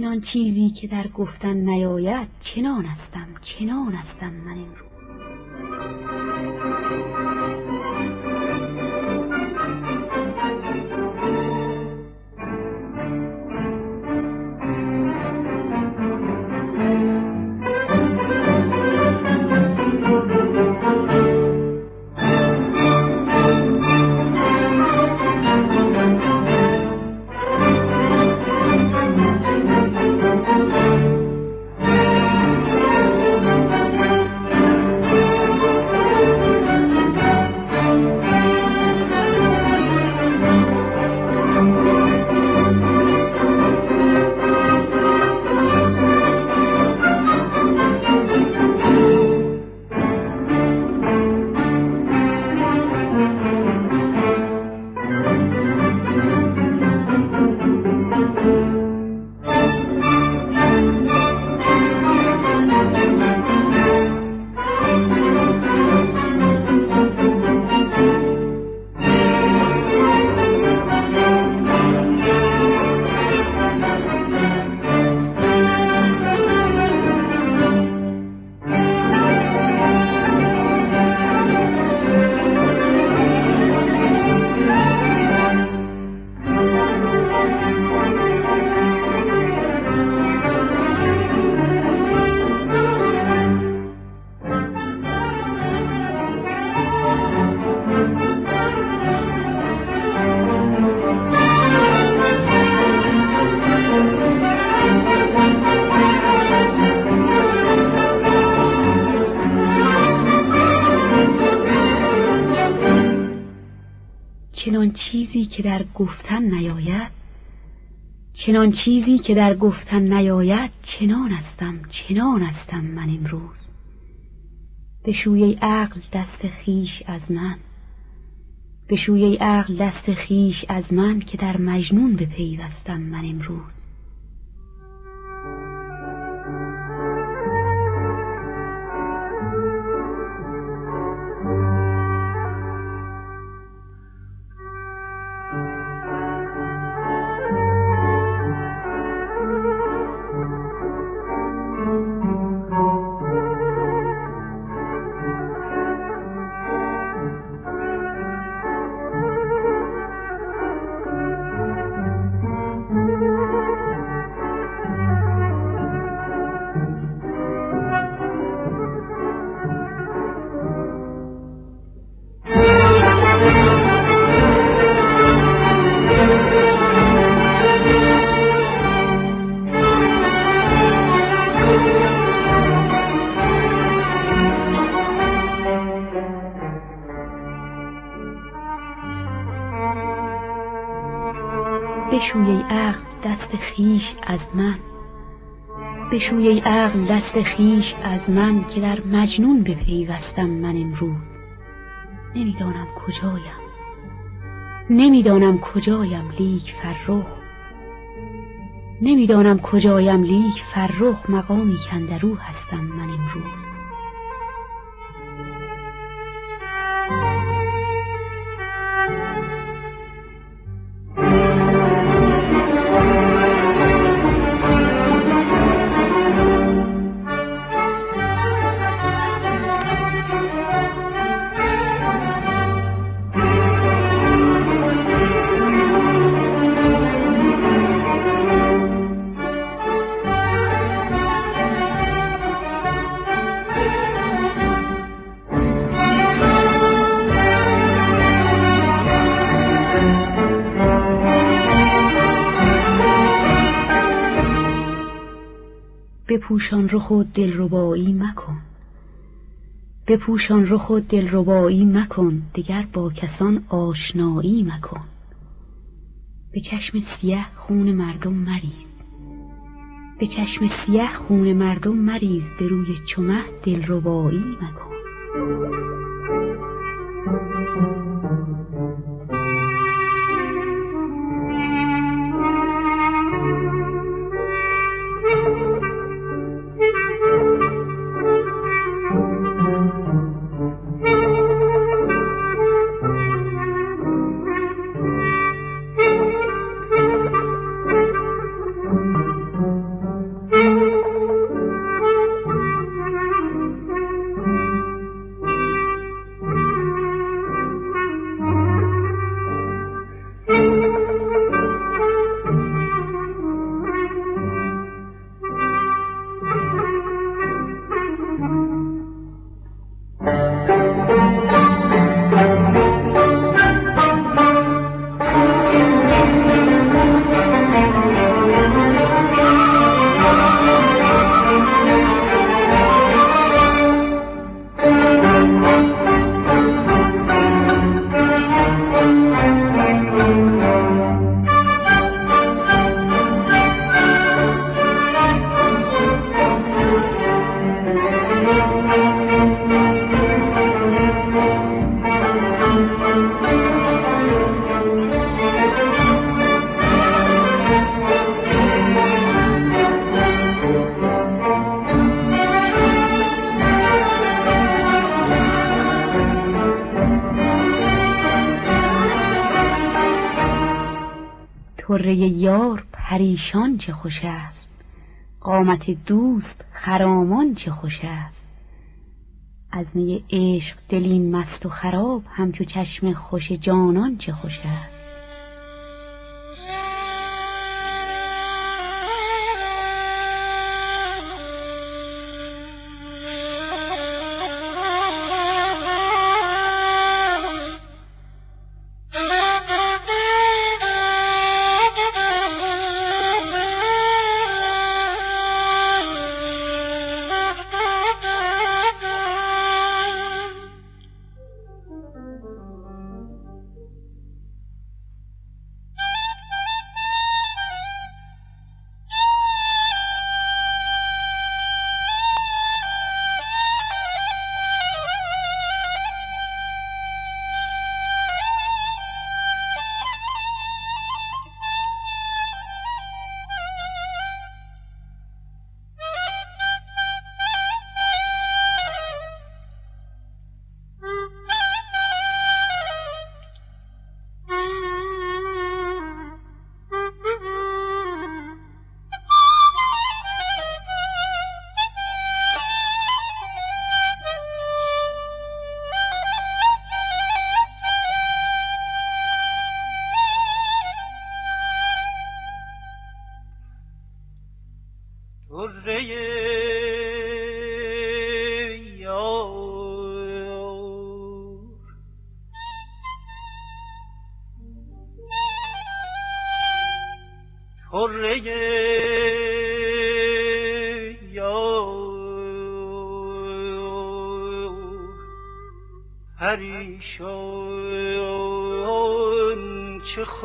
چنان چیزی که در گفتن نیاید چنان استم چنان استم من امروز. چنان چیزی که در گفتن نیاید چنان چیزی که در گفتن نیاید چنان استم چنان استم من امروز. بشوی عقل دست خیش از من بشوی عقل دست خیش از من که در مجنون بپیوستم من امروز. خیش از من. بشوی عقل دست خیش از من که در مجنون بپیوستم من امروز. نمی‌دانم کجایم. نمی‌دانم کجایم لیک فرخ. نمی‌دانم کجایم لیک فرخ. مقامی کندرو هستم من امروز. بپوشان رخ و دلربایی مکن. بپوشان رخ و دلربایی مکن. دگر با کسان آشنایی مکن. به چشم سیه خون مردم مریز. به چشم سیه خون مردم مریز. به روی چمه دلربایی مکن. پریشان چه خوش است؟ قامت دوست خرامان چه خوش است؟ از می عشق دلین مست و خراب همچو چشم خوش جانان چه خوش است؟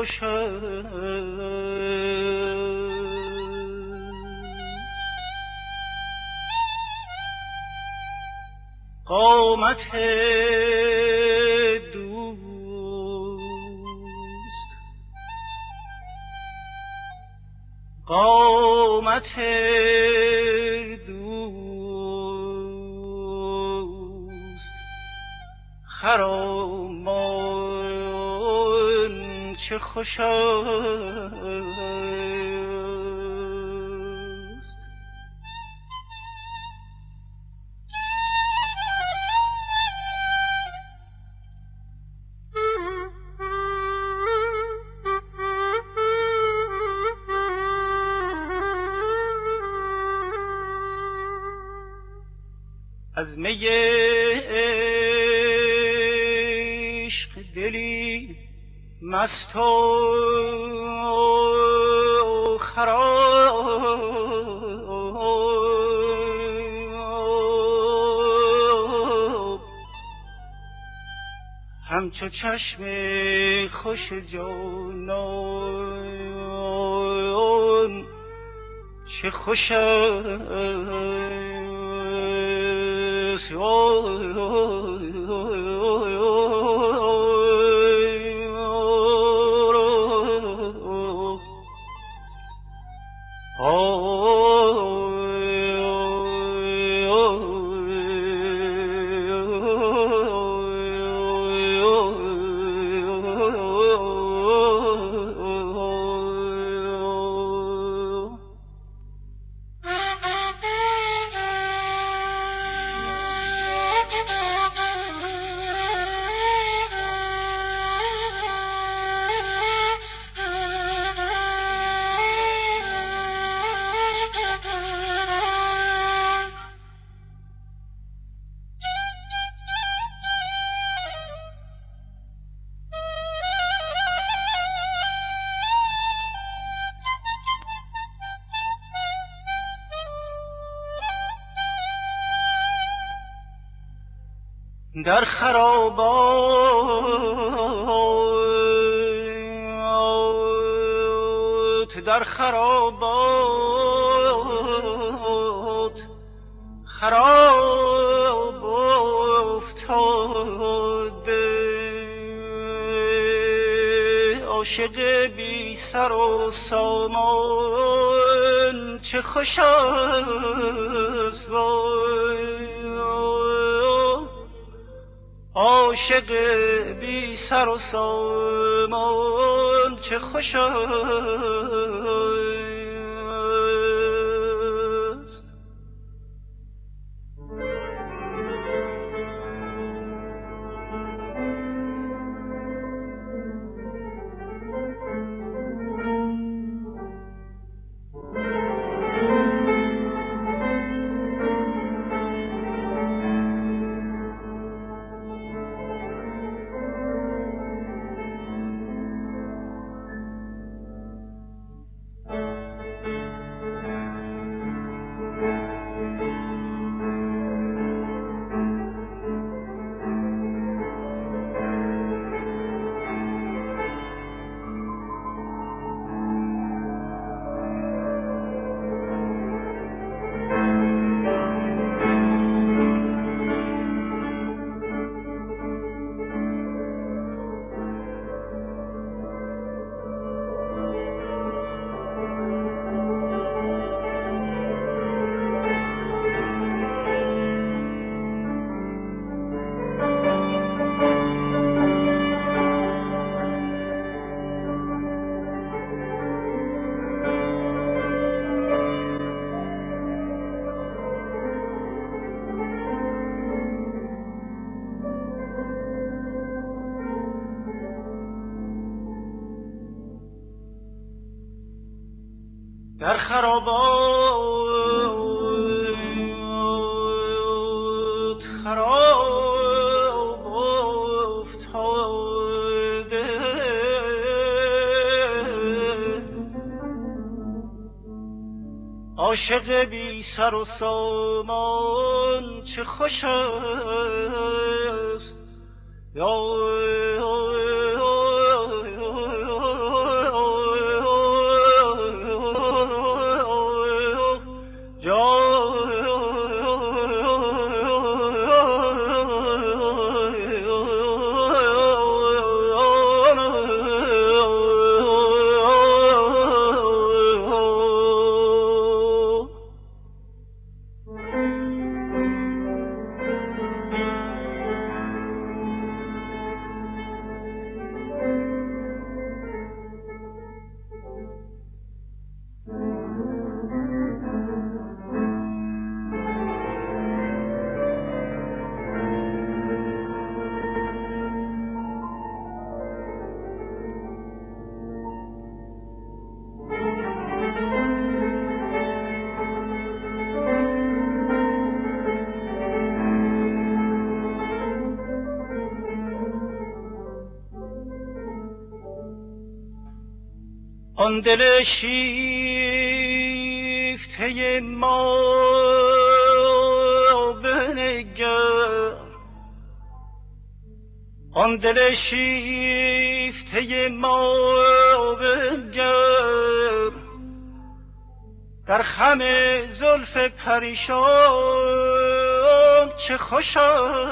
خوش قامت دوست. قامت خرامان چه خوش از می مست و خراب. همچو چشم خوش جانان چه خوش است. در خرابات در خرابات خراب افتاده. عاشق بی سر و سامان چه خوش است عاشق بی سر و سامان چه خوش سر و سامان چه خوش است. یا آن دل شیفته ما بنگر آن دل شیفته ما بنگر در خم زلف پریشان چه خوش است.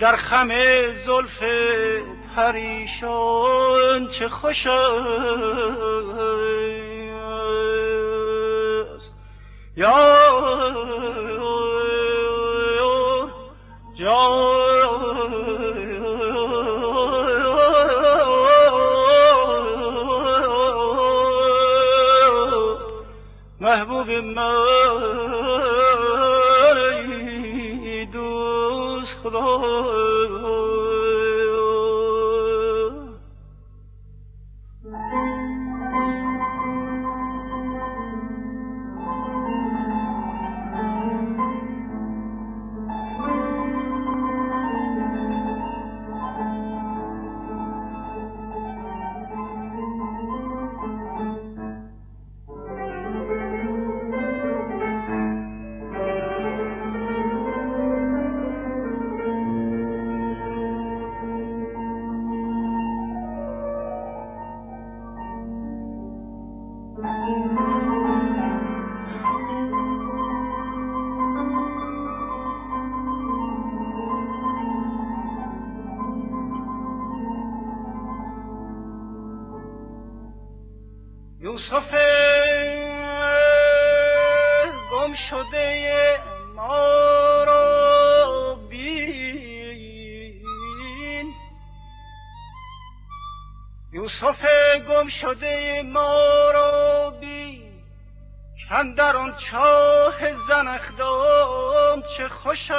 در خم زلف پریشان چه خوش است. یا محبوب من دوست خدا یوسف گم شده ما را بین. یوسف گم شده ما را بین. کندر آن چاه زنخدام چه خوش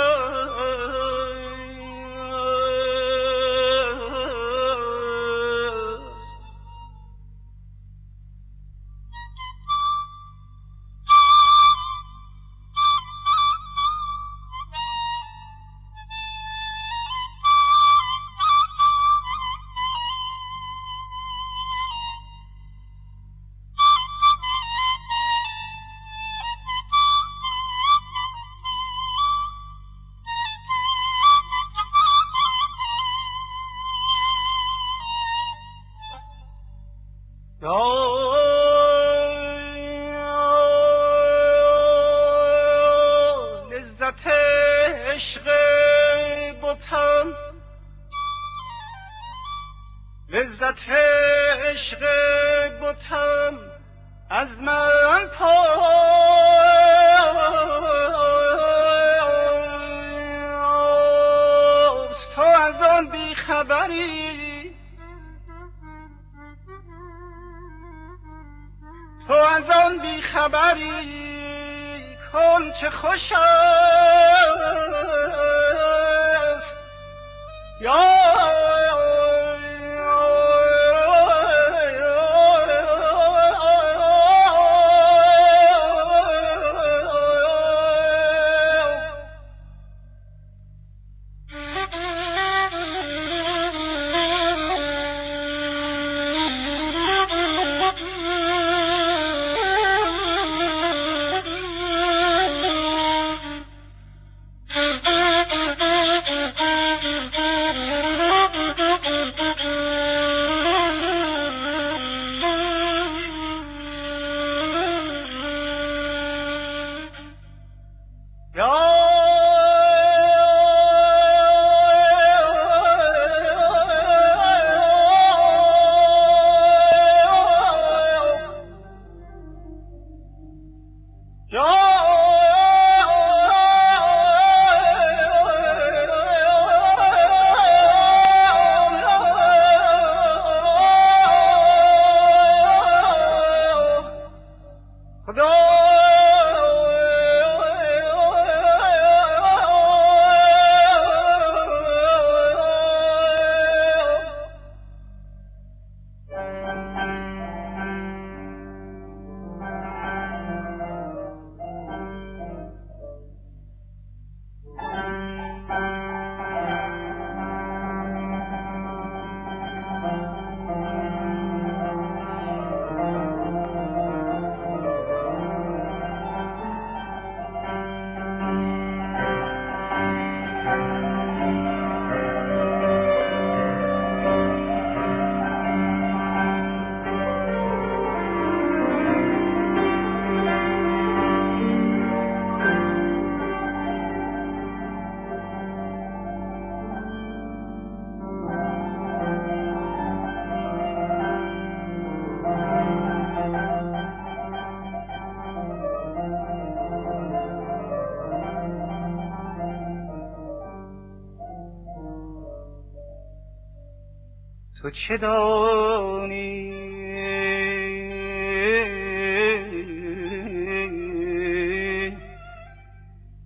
تو چه دانی؟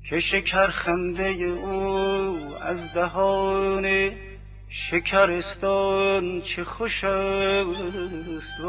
که شکر خنده او از دهان شکرستان چه خوش است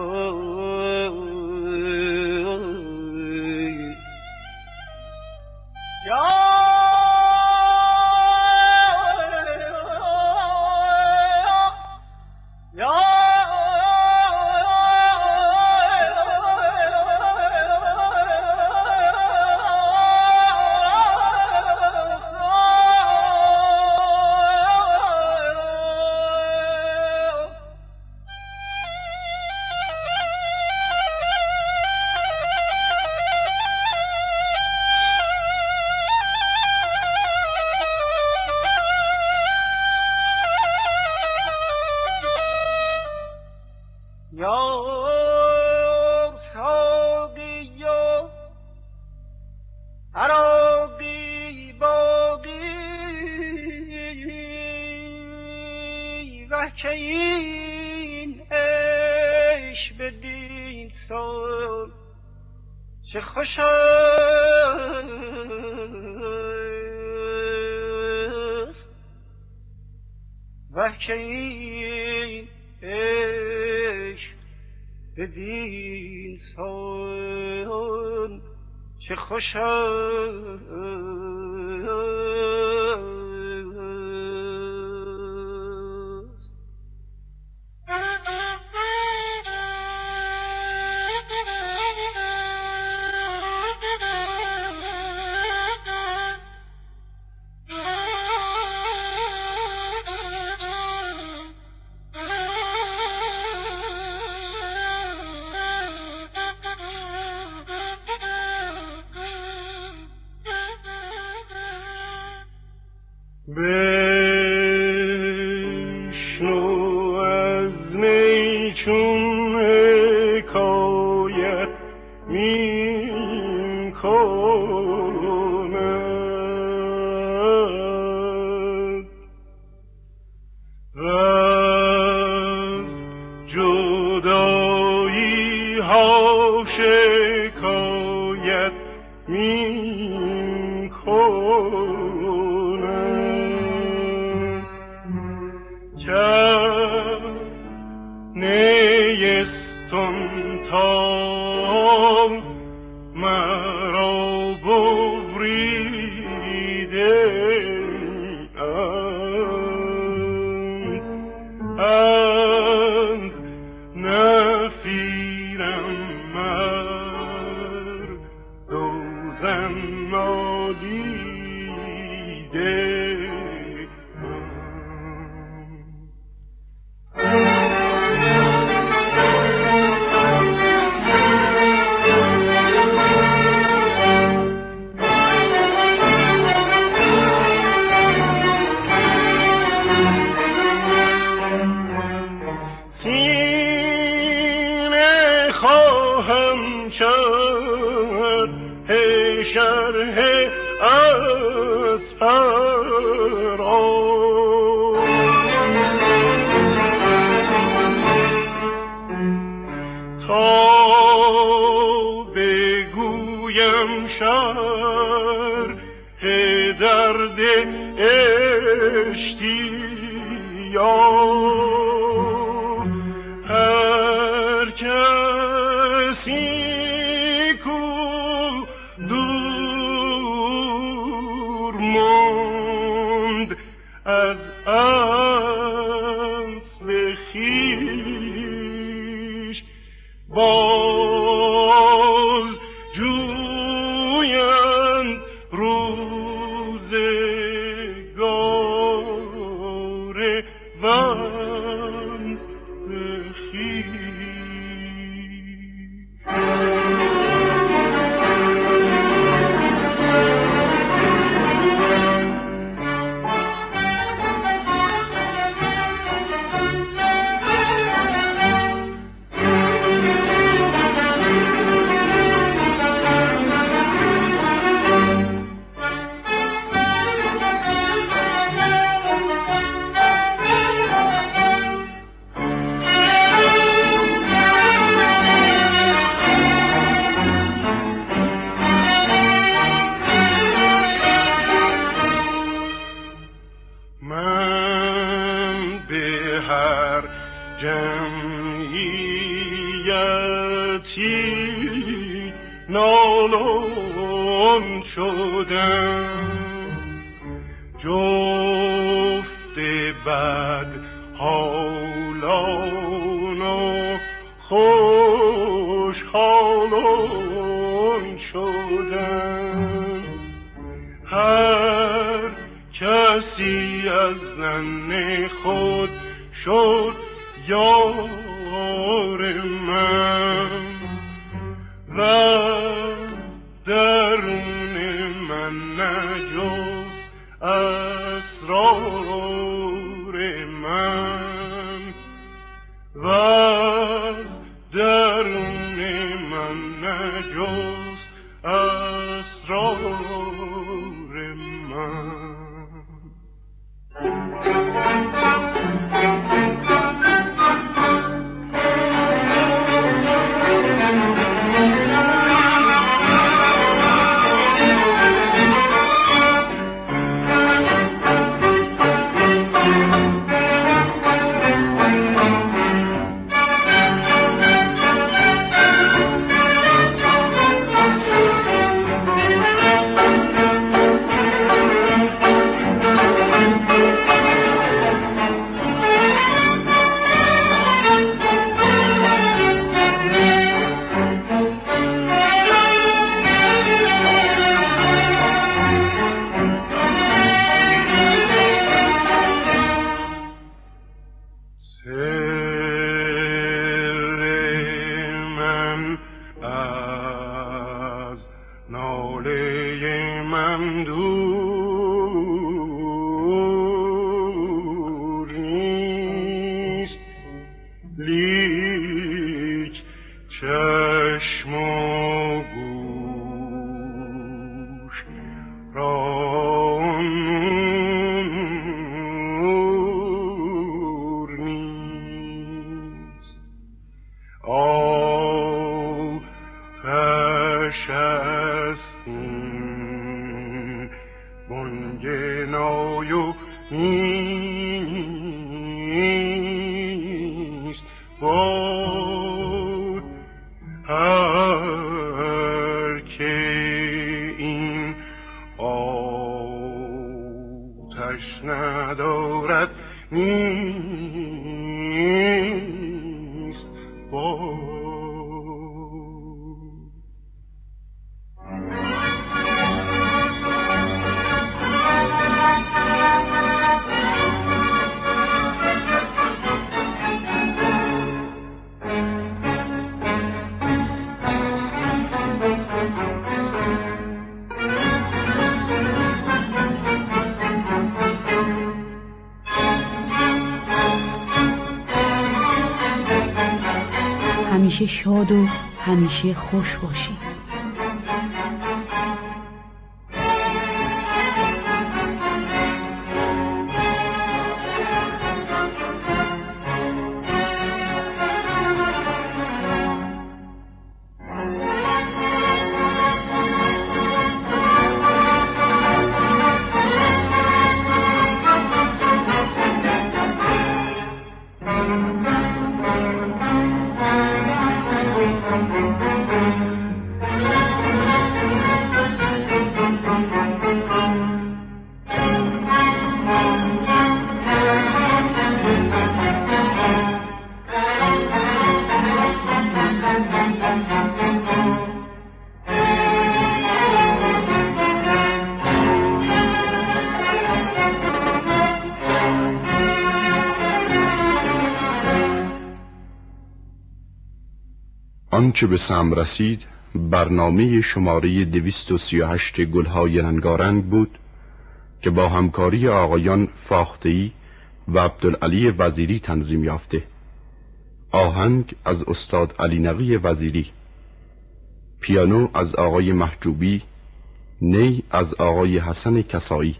چه خوش Ocean. شد هی شرح از تا بگویم شرح درد اشتیاق آلوم شده. جفت بد حالان و خوش حالان شده. هر کسی از زن خود شد یار من. و درون من نجز اسرار من. و درون من نجز اسرار من. شاد و همیشه خوش باشید آنچه به سم رسید برنامه شماره 238 گلهای رنگارنگ بود که با همکاری آقایان فاختهی و عبدالعلی وزیری تنظیم یافته. آهنگ از استاد علی نقی وزیری. پیانو از آقای محجوبی. نی از آقای حسن کسایی.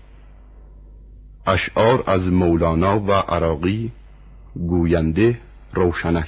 اشعار از مولانا و عراقی. گوینده روشنک.